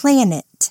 planet.